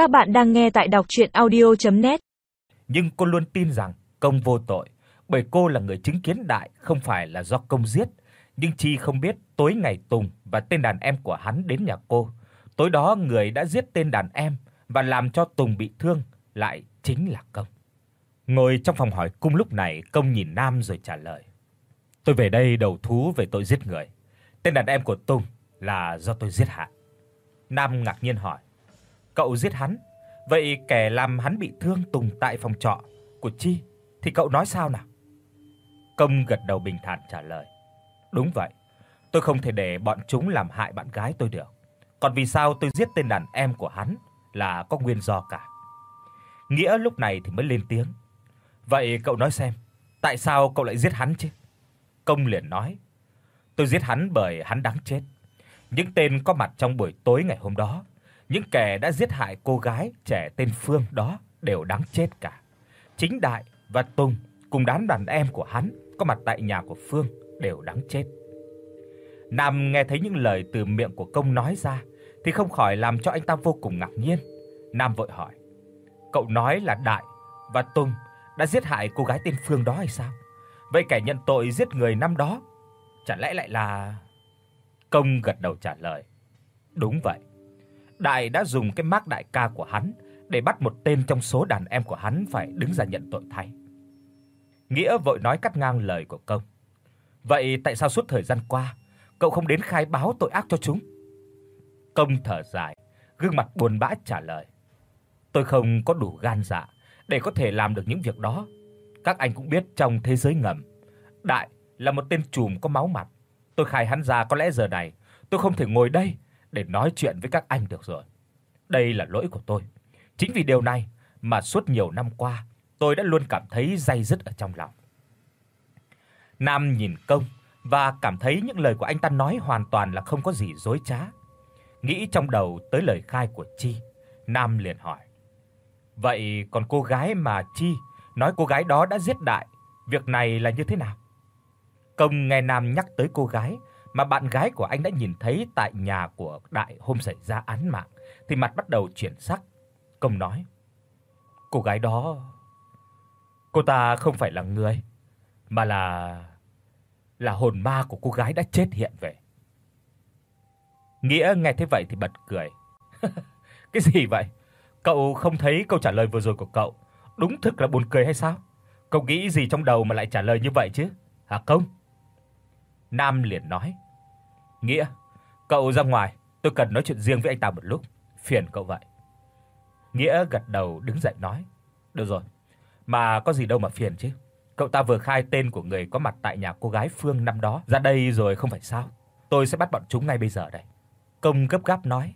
Các bạn đang nghe tại đọc audio net Nhưng cô luôn tin rằng công vô tội, bởi cô là người chứng kiến đại không phải là do công giết, nhưng Chi không biết tối ngày Tùng và tên đàn em của hắn đến nhà cô. Tối đó người đã giết tên đàn em và làm cho Tùng bị thương lại chính là Công. Ngồi trong phòng hỏi cung lúc này, Công nhìn Nam rồi trả lời: "Tôi về đây đầu thú về tội giết người. Tên đàn em của Tùng là do tôi giết hại." Nam ngạc nhiên hỏi: "Cậu giết hắn? Vậy kẻ làm hắn bị thương Tùng tại phòng trọ của Chi thì cậu nói sao nào?" Công gật đầu bình thản trả lời: "Đúng vậy, tôi không thể để bọn chúng làm hại bạn gái tôi được. Còn vì sao tôi giết tên đàn em của hắn là có nguyên do cả." Nghĩa lúc này thì mới lên tiếng. "Vậy cậu nói xem, tại sao cậu lại giết hắn chứ?" Công liền nói: "Tôi giết hắn bởi hắn đáng chết. Những tên có mặt trong buổi tối ngày hôm đó, những kẻ đã giết hại cô gái trẻ tên Phương đó đều đáng chết cả. Chính Đại và Tùng cùng đám đàn em của hắn có mặt tại nhà của Phương đều đáng chết." Nam nghe thấy những lời từ miệng của công nói ra thì không khỏi làm cho anh ta vô cùng ngạc nhiên. Nam vội hỏi: "Cậu nói là Đại và Tùng đã giết hại cô gái tên Phương đó hay sao? Vậy kẻ nhận tội giết người năm đó chẳng lẽ lại là Công gật đầu trả lời: "Đúng vậy. Đại đã dùng cái mác đại ca của hắn để bắt một tên trong số đàn em của hắn phải đứng ra nhận tội thay." Nghĩa vội nói cắt ngang lời của Công. "Vậy tại sao suốt thời gian qua cậu không đến khai báo tội ác cho chúng?" Công thở dài, gương mặt buồn bã trả lời: "Tôi không có đủ gan dạ để có thể làm được những việc đó. Các anh cũng biết trong thế giới ngầm, Đại là một tên trùm có máu mặt. Tôi khai hắn ra có lẽ giờ này tôi không thể ngồi đây để nói chuyện với các anh được rồi. Đây là lỗi của tôi. Chính vì điều này mà suốt nhiều năm qua, tôi đã luôn cảm thấy day dứt ở trong lòng." Nam nhìn Công và cảm thấy những lời của anh ta nói hoàn toàn là không có gì dối trá. Nghĩ trong đầu tới lời khai của Chi, Nam liền hỏi: "Vậy còn cô gái mà Chi nói cô gái đó đã giết Đại, việc này là như thế nào?" Công nghe Nam nhắc tới cô gái mà bạn gái của anh đã nhìn thấy tại nhà của Đại hôm xảy ra án mạng thì mặt bắt đầu chuyển sắc. Công nói: "Cô gái đó cô ta không phải là người, mà là là hồn ma của cô gái đã chết hiện về." Nghĩa nghe thế vậy thì bật cười. "Cái gì vậy? Cậu không thấy câu trả lời vừa rồi của cậu đúng thực là buồn cười hay sao? Cậu nghĩ gì trong đầu mà lại trả lời như vậy chứ? Hả Công?" Nam liền nói: "Nghĩa, cậu ra ngoài, tôi cần nói chuyện riêng với anh ta một lúc, phiền cậu vậy." Nghĩa gật đầu đứng dậy nói: "Được rồi, mà có gì đâu mà phiền chứ. Cậu ta vừa khai tên của người có mặt tại nhà cô gái Phương năm đó ra đây rồi không phải sao? Tôi sẽ bắt bọn chúng ngay bây giờ đây." Công gấp gáp nói: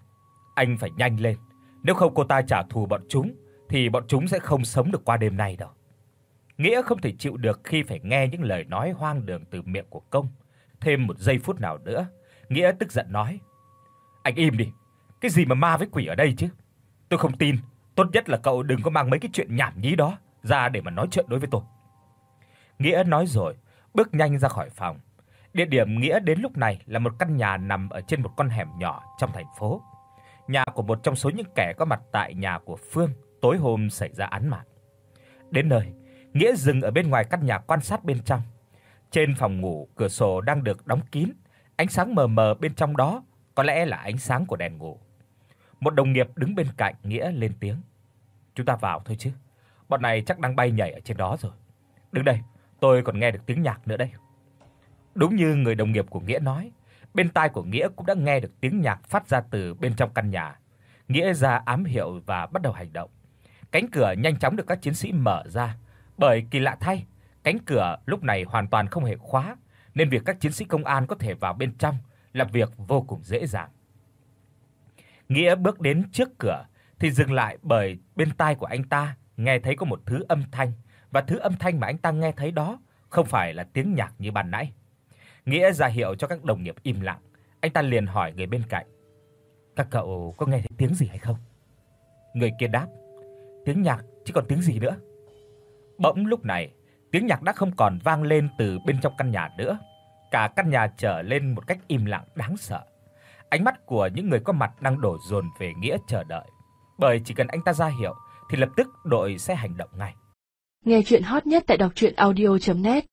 "Anh phải nhanh lên, nếu không cô ta trả thù bọn chúng thì bọn chúng sẽ không sống được qua đêm nay đâu." Nghĩa không thể chịu được khi phải nghe những lời nói hoang đường từ miệng của Công. Thêm một giây phút nào nữa, Nghĩa tức giận nói: "Anh im đi, cái gì mà ma với quỷ ở đây chứ? Tôi không tin, tốt nhất là cậu đừng có mang mấy cái chuyện nhảm nhí đó ra để mà nói chuyện đối với tôi." Nghĩa nói rồi, bước nhanh ra khỏi phòng. Địa điểm Nghĩa đến lúc này là một căn nhà nằm ở trên một con hẻm nhỏ trong thành phố. Nhà của một trong số những kẻ có mặt tại nhà của Phương tối hôm xảy ra án mạng. Đến nơi, Nghĩa dừng ở bên ngoài căn nhà quan sát bên trong. Trên phòng ngủ, cửa sổ đang được đóng kín, ánh sáng mờ mờ bên trong đó có lẽ là ánh sáng của đèn ngủ. Một đồng nghiệp đứng bên cạnh Nghĩa lên tiếng: "Chúng ta vào thôi chứ. Bọn này chắc đang bay nhảy ở trên đó rồi. Đứng đây, tôi còn nghe được tiếng nhạc nữa đây." Đúng như người đồng nghiệp của Nghĩa nói, bên tai của Nghĩa cũng đã nghe được tiếng nhạc phát ra từ bên trong căn nhà. Nghĩa ra ám hiệu và bắt đầu hành động. Cánh cửa nhanh chóng được các chiến sĩ mở ra, bởi kỳ lạ thay, cánh cửa lúc này hoàn toàn không hề khóa, nên việc các chiến sĩ công an có thể vào bên trong là việc vô cùng dễ dàng. Nghĩa bước đến trước cửa thì dừng lại bởi bên tai của anh ta nghe thấy có một thứ âm thanh và thứ âm thanh mà anh ta nghe thấy đó không phải là tiếng nhạc như ban nãy. Nghĩa ra hiệu cho các đồng nghiệp im lặng, anh ta liền hỏi người bên cạnh: "Các cậu có nghe thấy tiếng gì hay không?" Người kia đáp: "Tiếng nhạc chứ còn tiếng gì nữa." Bỗng lúc này, tiếng nhạc đã không còn vang lên từ bên trong căn nhà nữa. Cả căn nhà trở lên một cách im lặng, đáng sợ. Ánh mắt của những người có mặt đang đổ dồn về Nghĩa chờ đợi. bởi chỉ cần anh ta ra hiệu, thì lập tức đội sẽ hành động ngay. Nghe truyện hot nhất tại doctruyenaudio.net